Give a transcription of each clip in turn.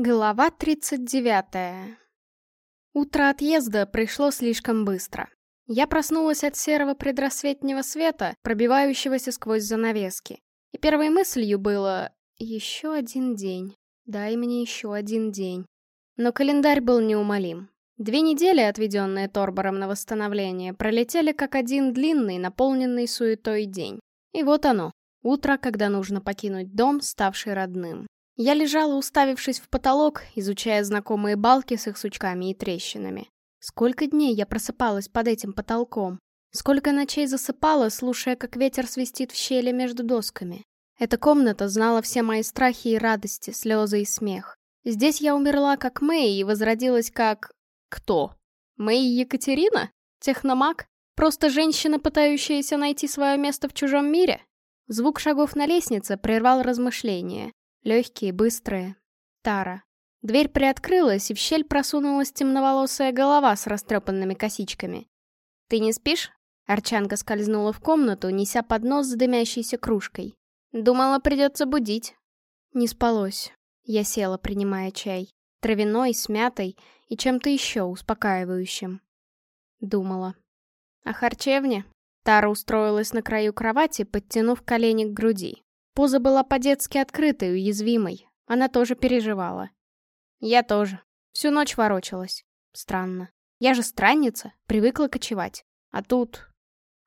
Глава 39. Утро отъезда пришло слишком быстро. Я проснулась от серого предрассветнего света, пробивающегося сквозь занавески. И первой мыслью было «Еще один день. Дай мне еще один день». Но календарь был неумолим. Две недели, отведенные Торбором на восстановление, пролетели как один длинный, наполненный суетой день. И вот оно, утро, когда нужно покинуть дом, ставший родным. Я лежала, уставившись в потолок, изучая знакомые балки с их сучками и трещинами. Сколько дней я просыпалась под этим потолком. Сколько ночей засыпала, слушая, как ветер свистит в щели между досками. Эта комната знала все мои страхи и радости, слезы и смех. Здесь я умерла как Мэй и возродилась как... Кто? Мэй Екатерина? Техномаг? Просто женщина, пытающаяся найти свое место в чужом мире? Звук шагов на лестнице прервал размышления. Легкие, быстрые. Тара. Дверь приоткрылась, и в щель просунулась темноволосая голова с растрепанными косичками. «Ты не спишь?» Арчанка скользнула в комнату, неся поднос с дымящейся кружкой. «Думала, придется будить». Не спалось. Я села, принимая чай. Травяной, с мятой и чем-то еще успокаивающим. Думала. О харчевне? Тара устроилась на краю кровати, подтянув колени к груди. Поза была по-детски открытой, уязвимой. Она тоже переживала. Я тоже. Всю ночь ворочалась. Странно. Я же странница, привыкла кочевать. А тут...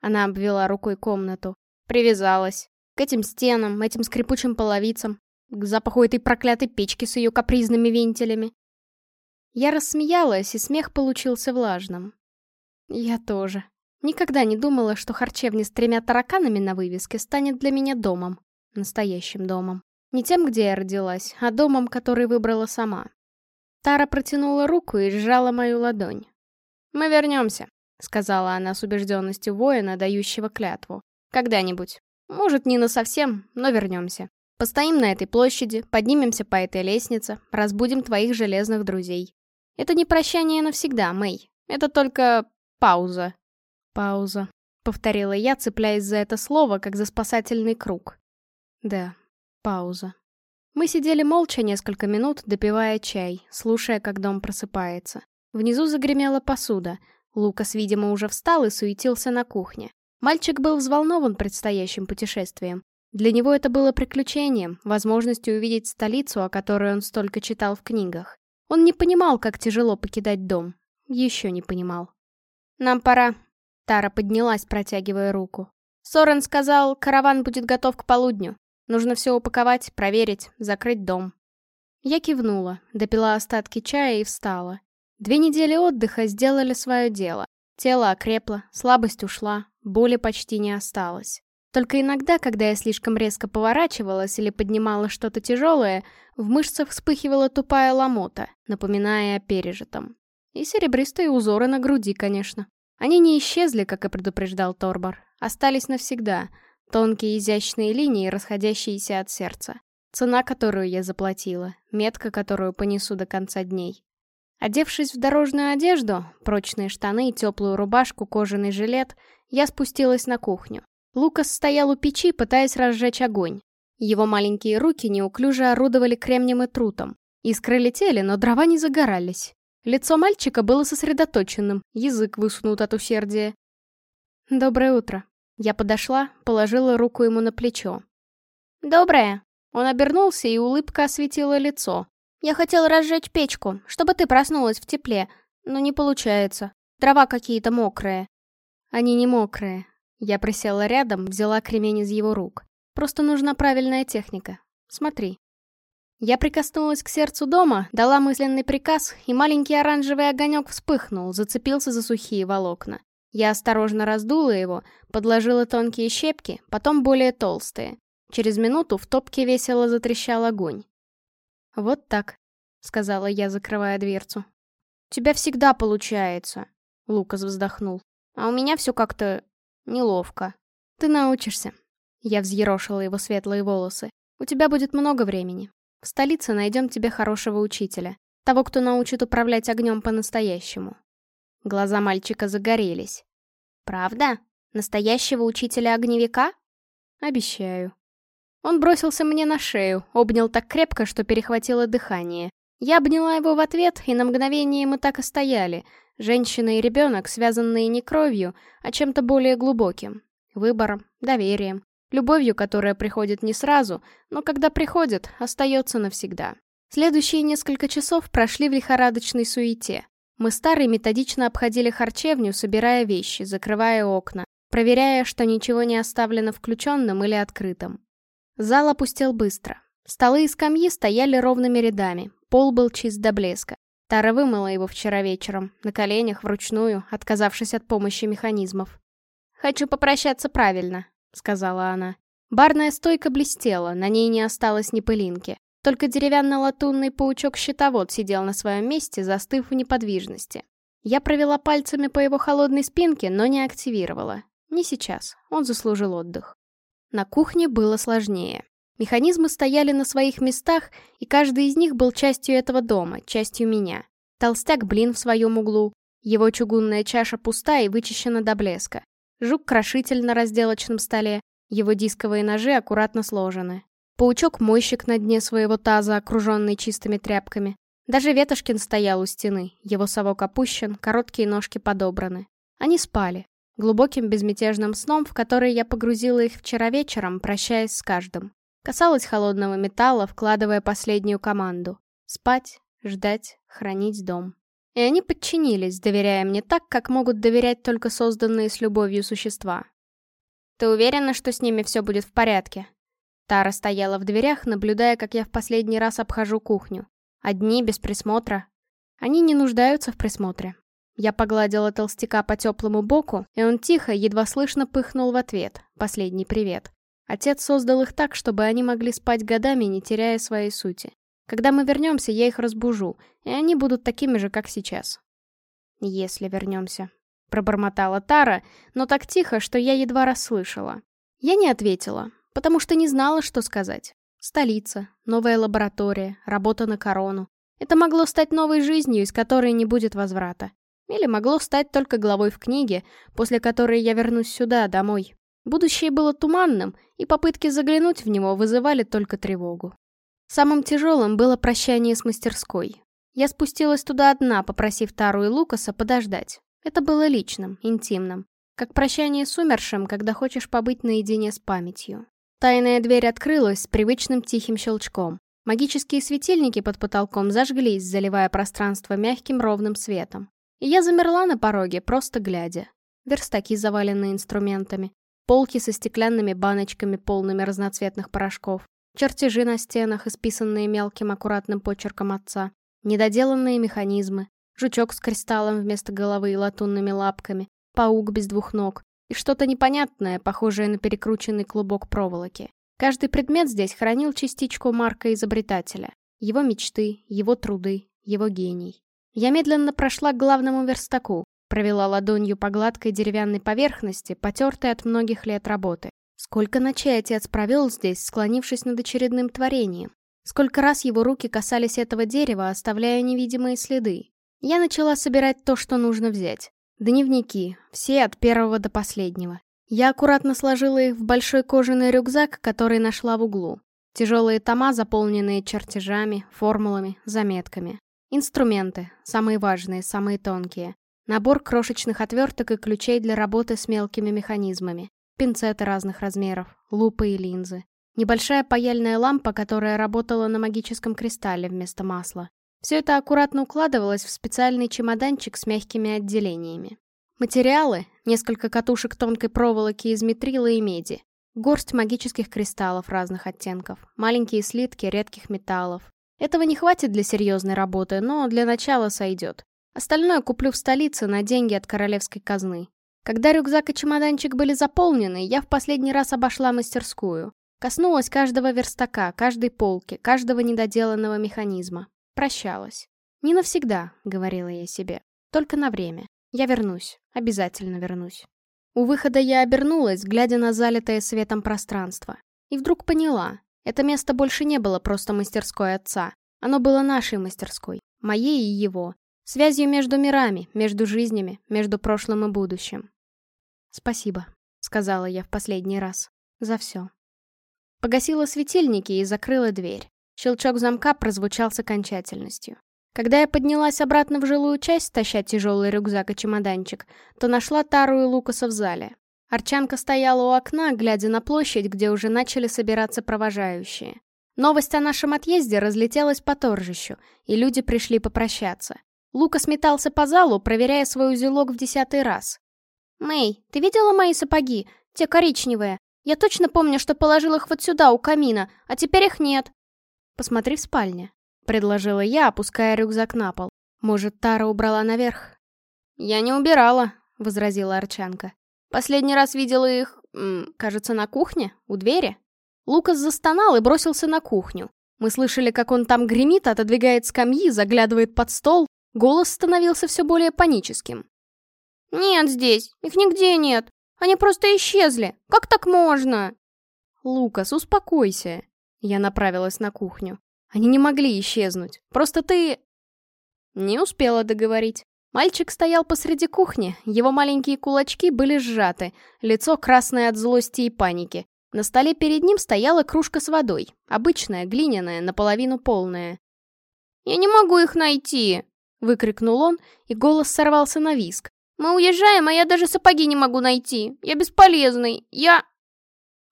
Она обвела рукой комнату. Привязалась. К этим стенам, этим скрипучим половицам. К запаху этой проклятой печки с ее капризными вентилями. Я рассмеялась, и смех получился влажным. Я тоже. Никогда не думала, что харчевня с тремя тараканами на вывеске станет для меня домом. Настоящим домом. Не тем, где я родилась, а домом, который выбрала сама. Тара протянула руку и сжала мою ладонь. «Мы вернемся», — сказала она с убежденностью воина, дающего клятву. «Когда-нибудь. Может, не на совсем, но вернемся. Постоим на этой площади, поднимемся по этой лестнице, разбудим твоих железных друзей. Это не прощание навсегда, Мэй. Это только пауза». «Пауза», — повторила я, цепляясь за это слово, как за спасательный круг. Да, пауза. Мы сидели молча несколько минут, допивая чай, слушая, как дом просыпается. Внизу загремела посуда. Лукас, видимо, уже встал и суетился на кухне. Мальчик был взволнован предстоящим путешествием. Для него это было приключением, возможностью увидеть столицу, о которой он столько читал в книгах. Он не понимал, как тяжело покидать дом. Еще не понимал. «Нам пора». Тара поднялась, протягивая руку. Сорен сказал, караван будет готов к полудню. Нужно все упаковать, проверить, закрыть дом. Я кивнула, допила остатки чая и встала. Две недели отдыха сделали свое дело. Тело окрепло, слабость ушла, боли почти не осталось. Только иногда, когда я слишком резко поворачивалась или поднимала что-то тяжелое, в мышцах вспыхивала тупая ломота, напоминая о пережитом. И серебристые узоры на груди, конечно. Они не исчезли, как и предупреждал Торбор, остались навсегда — Тонкие изящные линии, расходящиеся от сердца. Цена, которую я заплатила, метка, которую понесу до конца дней. Одевшись в дорожную одежду, прочные штаны, теплую рубашку, кожаный жилет, я спустилась на кухню. Лукас стоял у печи, пытаясь разжечь огонь. Его маленькие руки неуклюже орудовали кремнем и трутом. Искры летели, но дрова не загорались. Лицо мальчика было сосредоточенным, язык высунут от усердия. «Доброе утро», я подошла, положила руку ему на плечо. «Доброе!» Он обернулся, и улыбка осветила лицо. «Я хотел разжечь печку, чтобы ты проснулась в тепле, но не получается. Дрова какие-то мокрые». «Они не мокрые». Я присела рядом, взяла кремень из его рук. «Просто нужна правильная техника. Смотри». Я прикоснулась к сердцу дома, дала мысленный приказ, и маленький оранжевый огонек вспыхнул, зацепился за сухие волокна. Я осторожно раздула его, подложила тонкие щепки, потом более толстые. Через минуту в топке весело затрещал огонь. «Вот так», — сказала я, закрывая дверцу. «У тебя всегда получается», — Лукас вздохнул. «А у меня все как-то неловко. Ты научишься». Я взъерошила его светлые волосы. «У тебя будет много времени. В столице найдем тебе хорошего учителя. Того, кто научит управлять огнем по-настоящему. Глаза мальчика загорелись. «Правда? Настоящего учителя-огневика?» «Обещаю». Он бросился мне на шею, обнял так крепко, что перехватило дыхание. Я обняла его в ответ, и на мгновение мы так и стояли. Женщина и ребенок, связанные не кровью, а чем-то более глубоким. Выбором, доверием, любовью, которая приходит не сразу, но когда приходит, остается навсегда. Следующие несколько часов прошли в лихорадочной суете. Мы старые методично обходили харчевню, собирая вещи, закрывая окна, проверяя, что ничего не оставлено включенным или открытым. Зал опустел быстро. Столы и скамьи стояли ровными рядами, пол был чист до блеска. Тара вымыла его вчера вечером, на коленях, вручную, отказавшись от помощи механизмов. «Хочу попрощаться правильно», — сказала она. Барная стойка блестела, на ней не осталось ни пылинки. Только деревянно-латунный паучок-щитовод сидел на своем месте, застыв в неподвижности. Я провела пальцами по его холодной спинке, но не активировала. Не сейчас, он заслужил отдых. На кухне было сложнее. Механизмы стояли на своих местах, и каждый из них был частью этого дома, частью меня. Толстяк блин в своем углу, его чугунная чаша пуста и вычищена до блеска. Жук-крошитель на разделочном столе, его дисковые ножи аккуратно сложены. Паучок-мойщик на дне своего таза, окруженный чистыми тряпками. Даже Ветошкин стоял у стены, его совок опущен, короткие ножки подобраны. Они спали, глубоким безмятежным сном, в который я погрузила их вчера вечером, прощаясь с каждым. Касалась холодного металла, вкладывая последнюю команду. Спать, ждать, хранить дом. И они подчинились, доверяя мне так, как могут доверять только созданные с любовью существа. «Ты уверена, что с ними все будет в порядке?» Тара стояла в дверях, наблюдая, как я в последний раз обхожу кухню. Одни, без присмотра. Они не нуждаются в присмотре. Я погладила толстяка по теплому боку, и он тихо, едва слышно пыхнул в ответ. Последний привет. Отец создал их так, чтобы они могли спать годами, не теряя своей сути. Когда мы вернемся, я их разбужу, и они будут такими же, как сейчас. Если вернемся. Пробормотала Тара, но так тихо, что я едва расслышала. Я не ответила, потому что не знала, что сказать. Столица, новая лаборатория, работа на корону. Это могло стать новой жизнью, из которой не будет возврата. Или могло стать только главой в книге, после которой я вернусь сюда, домой. Будущее было туманным, и попытки заглянуть в него вызывали только тревогу. Самым тяжелым было прощание с мастерской. Я спустилась туда одна, попросив Тару и Лукаса подождать. Это было личным, интимным. Как прощание с умершим, когда хочешь побыть наедине с памятью. Тайная дверь открылась с привычным тихим щелчком. Магические светильники под потолком зажглись, заливая пространство мягким ровным светом. И я замерла на пороге, просто глядя. Верстаки, заваленные инструментами. Полки со стеклянными баночками, полными разноцветных порошков. Чертежи на стенах, исписанные мелким аккуратным почерком отца. Недоделанные механизмы. Жучок с кристаллом вместо головы и латунными лапками. Паук без двух ног. И что-то непонятное, похожее на перекрученный клубок проволоки. Каждый предмет здесь хранил частичку марка изобретателя. Его мечты, его труды, его гений. Я медленно прошла к главному верстаку, провела ладонью по гладкой деревянной поверхности, потертой от многих лет работы. Сколько ночей отец провел здесь, склонившись над очередным творением. Сколько раз его руки касались этого дерева, оставляя невидимые следы. Я начала собирать то, что нужно взять. Дневники, все от первого до последнего. Я аккуратно сложила их в большой кожаный рюкзак, который нашла в углу. Тяжелые тома, заполненные чертежами, формулами, заметками. Инструменты, самые важные, самые тонкие. Набор крошечных отверток и ключей для работы с мелкими механизмами. Пинцеты разных размеров, лупы и линзы. Небольшая паяльная лампа, которая работала на магическом кристалле вместо масла. Все это аккуратно укладывалось в специальный чемоданчик с мягкими отделениями. Материалы — несколько катушек тонкой проволоки из метрила и меди, горсть магических кристаллов разных оттенков, маленькие слитки редких металлов, этого не хватит для серьезной работы, но для начала сойдет. Остальное куплю в столице на деньги от королевской казны. Когда рюкзак и чемоданчик были заполнены, я в последний раз обошла мастерскую. Коснулась каждого верстака, каждой полки, каждого недоделанного механизма. Прощалась. «Не навсегда», — говорила я себе. «Только на время. Я вернусь. Обязательно вернусь». У выхода я обернулась, глядя на залитое светом пространство. И вдруг поняла, это место больше не было просто мастерской отца. Оно было нашей мастерской, моей и его. Связью между мирами, между жизнями, между прошлым и будущим. «Спасибо», — сказала я в последний раз, — «за все». Погасила светильники и закрыла дверь. Щелчок замка прозвучал с окончательностью. Когда я поднялась обратно в жилую часть, таща тяжелый рюкзак и чемоданчик, то нашла Тару и Лукаса в зале. Арчанка стояла у окна, глядя на площадь, где уже начали собираться провожающие. Новость о нашем отъезде разлетелась по торжищу, и люди пришли попрощаться. Лукас метался по залу, проверяя свой узелок в десятый раз. «Мэй, ты видела мои сапоги? Те коричневые. Я точно помню, что положил их вот сюда, у камина, а теперь их нет». «Посмотри в спальне», — предложила я, опуская рюкзак на пол. «Может, Тара убрала наверх?» «Я не убирала», — возразила Арчанка. Последний раз видела их, кажется, на кухне, у двери. Лукас застонал и бросился на кухню. Мы слышали, как он там гремит, отодвигает скамьи, заглядывает под стол. Голос становился все более паническим. «Нет здесь, их нигде нет. Они просто исчезли. Как так можно?» «Лукас, успокойся». Я направилась на кухню. «Они не могли исчезнуть. Просто ты...» Не успела договорить. Мальчик стоял посреди кухни, его маленькие кулачки были сжаты, лицо красное от злости и паники. На столе перед ним стояла кружка с водой, обычная, глиняная, наполовину полная. «Я не могу их найти!» — выкрикнул он, и голос сорвался на виск. «Мы уезжаем, а я даже сапоги не могу найти! Я бесполезный! Я...»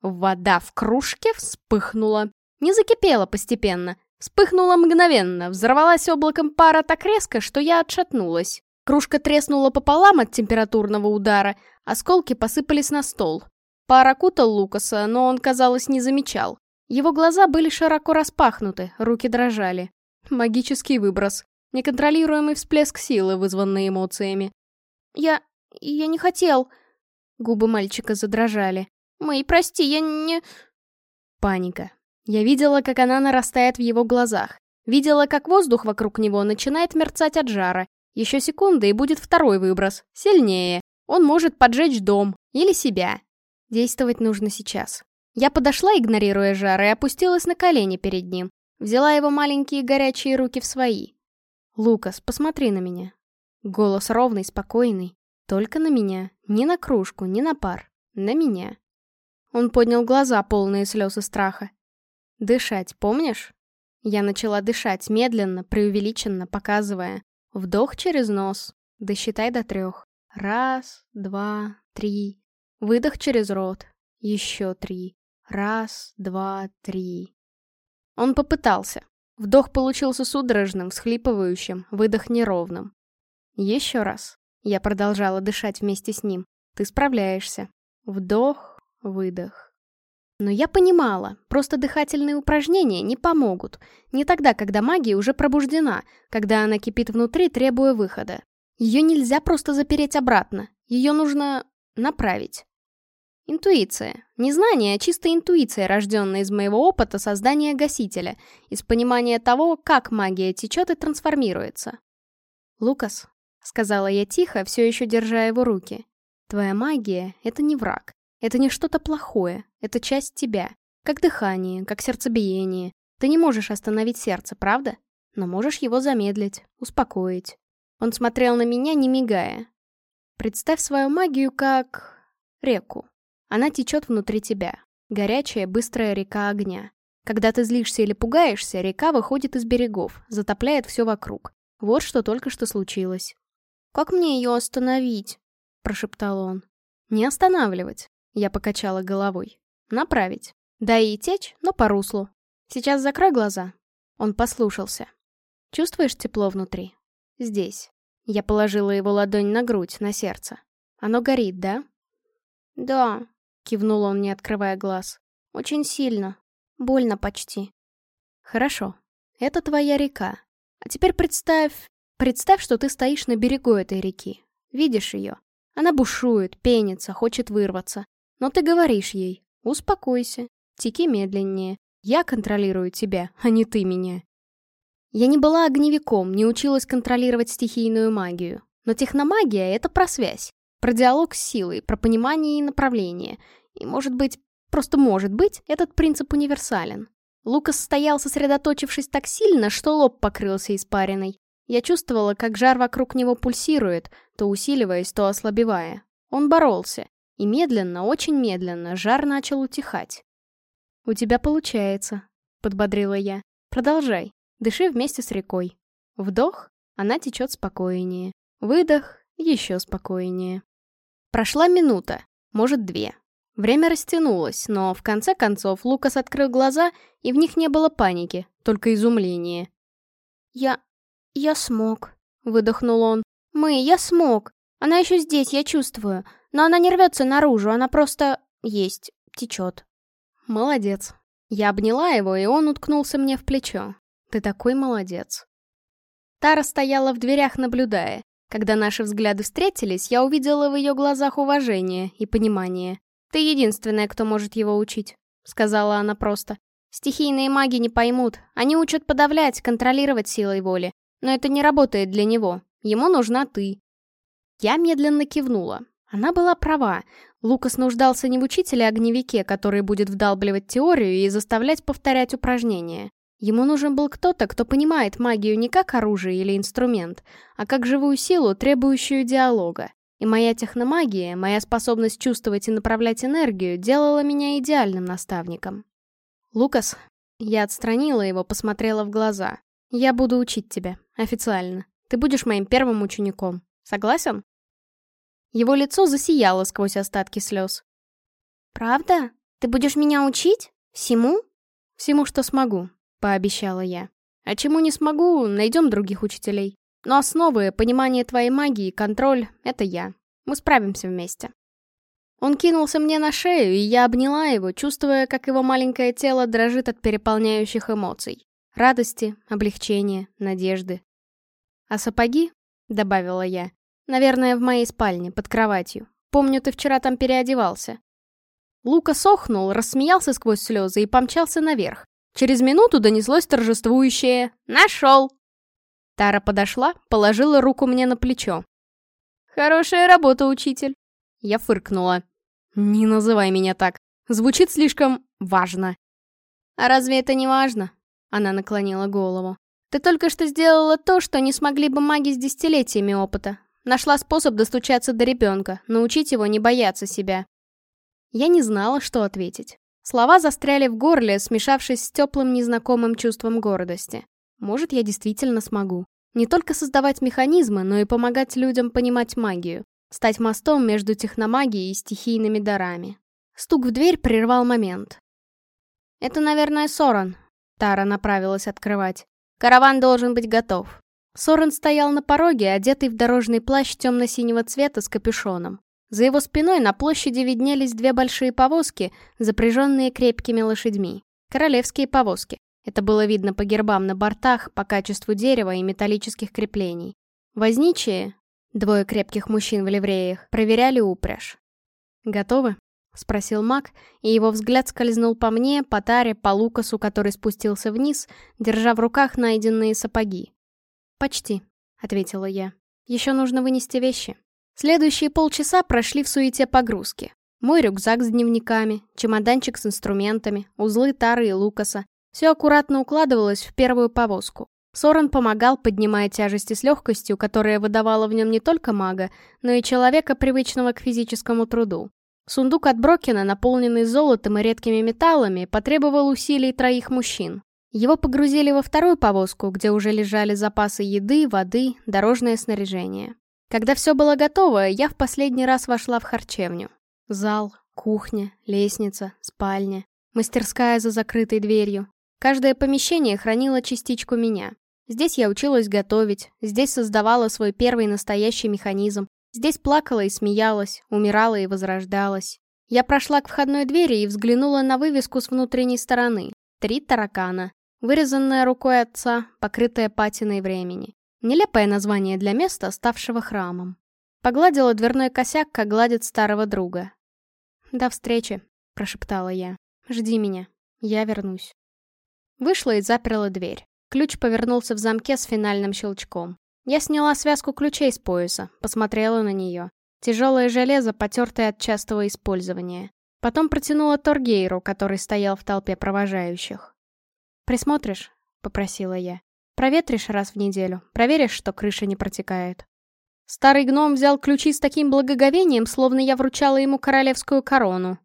Вода в кружке вспыхнула. Не закипела постепенно, вспыхнула мгновенно, взорвалась облаком пара так резко, что я отшатнулась. Кружка треснула пополам от температурного удара, осколки посыпались на стол. Пар окутал Лукаса, но он, казалось, не замечал. Его глаза были широко распахнуты, руки дрожали. Магический выброс. Неконтролируемый всплеск силы, вызванный эмоциями. «Я... я не хотел...» Губы мальчика задрожали. «Мэй, прости, я не...» Паника. Я видела, как она нарастает в его глазах. Видела, как воздух вокруг него начинает мерцать от жара, еще секунды, и будет второй выброс. Сильнее. Он может поджечь дом. Или себя. Действовать нужно сейчас. Я подошла, игнорируя жар, и опустилась на колени перед ним. Взяла его маленькие горячие руки в свои. «Лукас, посмотри на меня». Голос ровный, спокойный. Только на меня. Ни на кружку, ни на пар. На меня. Он поднял глаза, полные слез и страха. «Дышать, помнишь?» Я начала дышать, медленно, преувеличенно, показывая. Вдох через нос. Досчитай до трех. Раз, два, три. Выдох через рот. Еще три. Раз, два, три. Он попытался. Вдох получился судорожным, всхлипывающим, выдох неровным. Еще раз. Я продолжала дышать вместе с ним. Ты справляешься. Вдох, выдох. Но я понимала, просто дыхательные упражнения не помогут. Не тогда, когда магия уже пробуждена, когда она кипит внутри, требуя выхода. Ее нельзя просто запереть обратно. Ее нужно направить. Интуиция. Не знание, а чистая интуиция, рожденная из моего опыта создания гасителя, из понимания того, как магия течет и трансформируется. «Лукас», — сказала я тихо, все еще держа его руки, — «твоя магия — это не враг. Это не что-то плохое, это часть тебя. Как дыхание, как сердцебиение. Ты не можешь остановить сердце, правда? Но можешь его замедлить, успокоить. Он смотрел на меня, не мигая. Представь свою магию как... реку. Она течет внутри тебя. Горячая, быстрая река огня. Когда ты злишься или пугаешься, река выходит из берегов, затопляет все вокруг. Вот что только что случилось. «Как мне ее остановить?» – прошептал он. «Не останавливать. Я покачала головой. Направить. Да и течь, но по руслу. Сейчас закрой глаза. Он послушался. Чувствуешь тепло внутри? Здесь. Я положила его ладонь на грудь, на сердце. Оно горит, да? Да, кивнул он, не открывая глаз. Очень сильно. Больно почти. Хорошо. Это твоя река. А теперь представь... Представь, что ты стоишь на берегу этой реки. Видишь ее? Она бушует, пенится, хочет вырваться. Но ты говоришь ей, успокойся, теки медленнее. Я контролирую тебя, а не ты меня. Я не была огневиком, не училась контролировать стихийную магию. Но техномагия — это про связь, про диалог с силой, про понимание и направление. И, может быть, просто может быть, этот принцип универсален. Лукас стоял, сосредоточившись так сильно, что лоб покрылся испариной. Я чувствовала, как жар вокруг него пульсирует, то усиливаясь, то ослабевая. Он боролся. И медленно, очень медленно, жар начал утихать. «У тебя получается», — подбодрила я. Продолжай. Дыши вместе с рекой. Вдох, она течет спокойнее. Выдох, еще спокойнее. Прошла минута, может две. Время растянулось, но в конце концов Лукас открыл глаза, и в них не было паники, только изумление. «Я... я смог», — выдохнул он. «Мы, я смог. Она еще здесь, я чувствую. Но она не рвется наружу, она просто... есть, течет». «Молодец». Я обняла его, и он уткнулся мне в плечо. «Ты такой молодец». Тара стояла в дверях, наблюдая. Когда наши взгляды встретились, я увидела в ее глазах уважение и понимание. «Ты единственная, кто может его учить», — сказала она просто. «Стихийные маги не поймут. Они учат подавлять, контролировать силой воли. Но это не работает для него. Ему нужна ты». Я медленно кивнула. Она была права. Лукас нуждался не в учителе-огневике, который будет вдалбливать теорию и заставлять повторять упражнения. Ему нужен был кто-то, кто понимает магию не как оружие или инструмент, а как живую силу, требующую диалога. И моя техномагия, моя способность чувствовать и направлять энергию делала меня идеальным наставником. «Лукас», я отстранила его, посмотрела в глаза. «Я буду учить тебя, официально. Ты будешь моим первым учеником. Согласен?» Его лицо засияло сквозь остатки слез. «Правда? Ты будешь меня учить? Всему?» «Всему, что смогу», — пообещала я. «А чему не смогу, найдем других учителей. Но основы, понимание твоей магии, контроль — это я. Мы справимся вместе». Он кинулся мне на шею, и я обняла его, чувствуя, как его маленькое тело дрожит от переполняющих эмоций. Радости, облегчения, надежды. «А сапоги?» — добавила я. «Наверное, в моей спальне, под кроватью. Помню, ты вчера там переодевался». Лука сохнул, рассмеялся сквозь слезы и помчался наверх. Через минуту донеслось торжествующее «Нашел!». Тара подошла, положила руку мне на плечо. «Хорошая работа, учитель!» Я фыркнула. «Не называй меня так. Звучит слишком важно». «А разве это не важно?» Она наклонила голову. «Ты только что сделала то, что не смогли бы маги с десятилетиями опыта. Нашла способ достучаться до ребенка, научить его не бояться себя». Я не знала, что ответить. Слова застряли в горле, смешавшись с теплым незнакомым чувством гордости. Может, я действительно смогу. Не только создавать механизмы, но и помогать людям понимать магию. Стать мостом между техномагией и стихийными дарами. Стук в дверь прервал момент. «Это, наверное, Соран», — Тара направилась открывать. «Караван должен быть готов». Соран стоял на пороге, одетый в дорожный плащ темно-синего цвета с капюшоном. За его спиной на площади виднелись две большие повозки, запряженные крепкими лошадьми. Королевские повозки. Это было видно по гербам на бортах, по качеству дерева и металлических креплений. Возничие, двое крепких мужчин в ливреях, проверяли упряжь. «Готовы?» — спросил маг, и его взгляд скользнул по мне, по таре, по Лукасу, который спустился вниз, держа в руках найденные сапоги. «Почти», — ответила я. «Еще нужно вынести вещи». Следующие полчаса прошли в суете погрузки. Мой рюкзак с дневниками, чемоданчик с инструментами, узлы Тары и Лукаса. Все аккуратно укладывалось в первую повозку. Сорен помогал, поднимая тяжести с легкостью, которая выдавала в нем не только мага, но и человека, привычного к физическому труду. Сундук от Брокина, наполненный золотом и редкими металлами, потребовал усилий троих мужчин. Его погрузили во вторую повозку, где уже лежали запасы еды, воды, дорожное снаряжение. Когда все было готово, я в последний раз вошла в харчевню. Зал, кухня, лестница, спальня, мастерская за закрытой дверью. Каждое помещение хранило частичку меня. Здесь я училась готовить, здесь создавала свой первый настоящий механизм, здесь плакала и смеялась, умирала и возрождалась. Я прошла к входной двери и взглянула на вывеску с внутренней стороны. Три таракана. Вырезанная рукой отца, покрытая патиной времени. Нелепое название для места, ставшего храмом. Погладила дверной косяк, как гладит старого друга. «До встречи», — прошептала я. «Жди меня. Я вернусь». Вышла и заперла дверь. Ключ повернулся в замке с финальным щелчком. Я сняла связку ключей с пояса, посмотрела на нее. Тяжелое железо, потертое от частого использования. Потом протянула Торгейру, который стоял в толпе провожающих. «Присмотришь?» — попросила я. Проветришь раз в неделю, проверишь, что крыша не протекает. Старый гном взял ключи с таким благоговением, словно я вручала ему королевскую корону.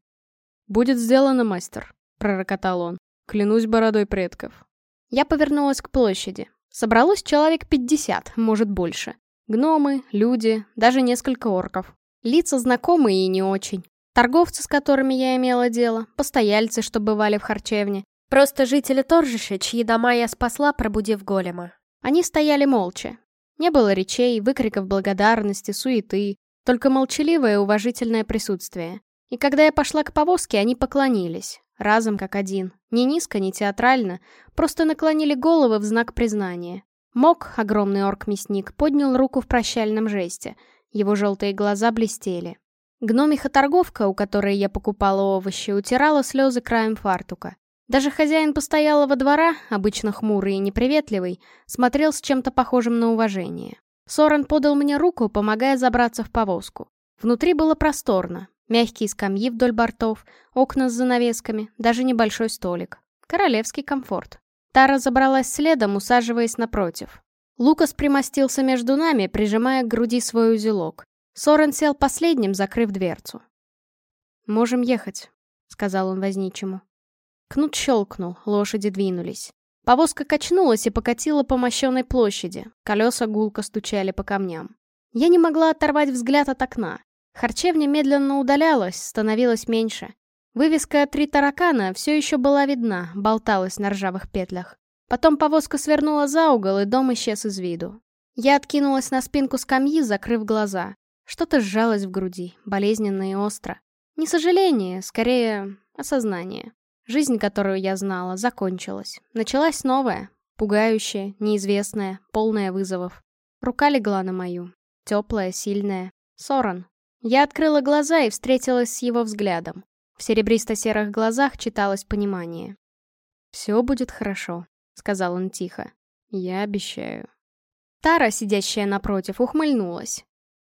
«Будет сделано, мастер», — пророкотал он. «Клянусь бородой предков». Я повернулась к площади. Собралось человек 50, может больше. Гномы, люди, даже несколько орков. Лица знакомые и не очень. Торговцы, с которыми я имела дело, постояльцы, что бывали в харчевне. Просто жители Торжища, чьи дома я спасла, пробудив голема. Они стояли молча. Не было речей, выкриков благодарности, суеты, только молчаливое уважительное присутствие. И когда я пошла к повозке, они поклонились. Разом как один. Не низко, не театрально. Просто наклонили головы в знак признания. Мок, огромный орк-мясник, поднял руку в прощальном жесте. Его желтые глаза блестели. Гномиха-торговка, у которой я покупала овощи, утирала слезы краем фартука. Даже хозяин постоялого двора, обычно хмурый и неприветливый, смотрел с чем-то похожим на уважение. Сорен подал мне руку, помогая забраться в повозку. Внутри было просторно. Мягкие скамьи вдоль бортов, окна с занавесками, даже небольшой столик. Королевский комфорт. Тара забралась следом, усаживаясь напротив. Лукас примостился между нами, прижимая к груди свой узелок. Сорен сел последним, закрыв дверцу. «Можем ехать», — сказал он возничему. Кнут щелкнул, лошади двинулись. Повозка качнулась и покатила по мощенной площади, колеса гулко стучали по камням. Я не могла оторвать взгляд от окна. Харчевня медленно удалялась, становилась меньше. Вывеска «Три таракана» все еще была видна, болталась на ржавых петлях. Потом повозка свернула за угол, и дом исчез из виду. Я откинулась на спинку скамьи, закрыв глаза. Что-то сжалось в груди, болезненно и остро. Не сожаление, скорее осознание. Жизнь, которую я знала, закончилась. Началась новая, пугающая, неизвестная, полная вызовов. Рука легла на мою. Теплая, сильная. Соран. Я открыла глаза и встретилась с его взглядом. В серебристо-серых глазах читалось понимание. «Все будет хорошо», — сказал он тихо. «Я обещаю». Тара, сидящая напротив, ухмыльнулась.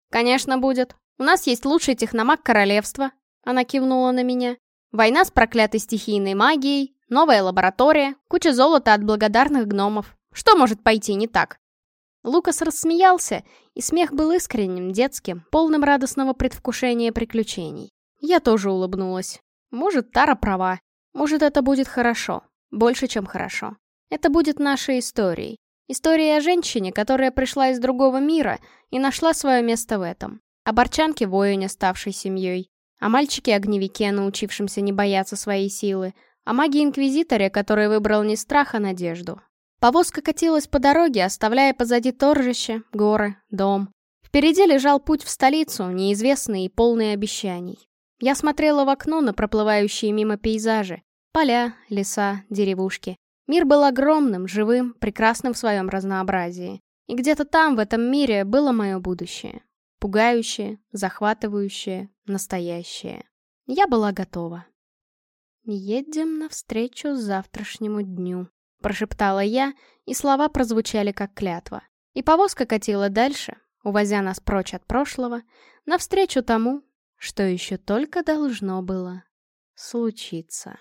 «Конечно будет. У нас есть лучший техномаг королевства», — она кивнула на меня. Война с проклятой стихийной магией, новая лаборатория, куча золота от благодарных гномов. Что может пойти не так? Лукас рассмеялся, и смех был искренним, детским, полным радостного предвкушения приключений. Я тоже улыбнулась. Может, Тара права. Может, это будет хорошо. Больше, чем хорошо. Это будет нашей историей. Историей о женщине, которая пришла из другого мира и нашла свое место в этом. О борчанке-воине, ставшей семьей о мальчике-огневике, научившемся не бояться своей силы, о маге-инквизиторе, который выбрал не страх, а надежду. Повозка катилась по дороге, оставляя позади торжище, горы, дом. Впереди лежал путь в столицу, неизвестный и полный обещаний. Я смотрела в окно на проплывающие мимо пейзажи. Поля, леса, деревушки. Мир был огромным, живым, прекрасным в своем разнообразии. И где-то там, в этом мире, было мое будущее. Пугающее, захватывающее, настоящее. Я была готова. «Едем навстречу завтрашнему дню», — прошептала я, и слова прозвучали как клятва. И повозка катила дальше, увозя нас прочь от прошлого, навстречу тому, что еще только должно было случиться.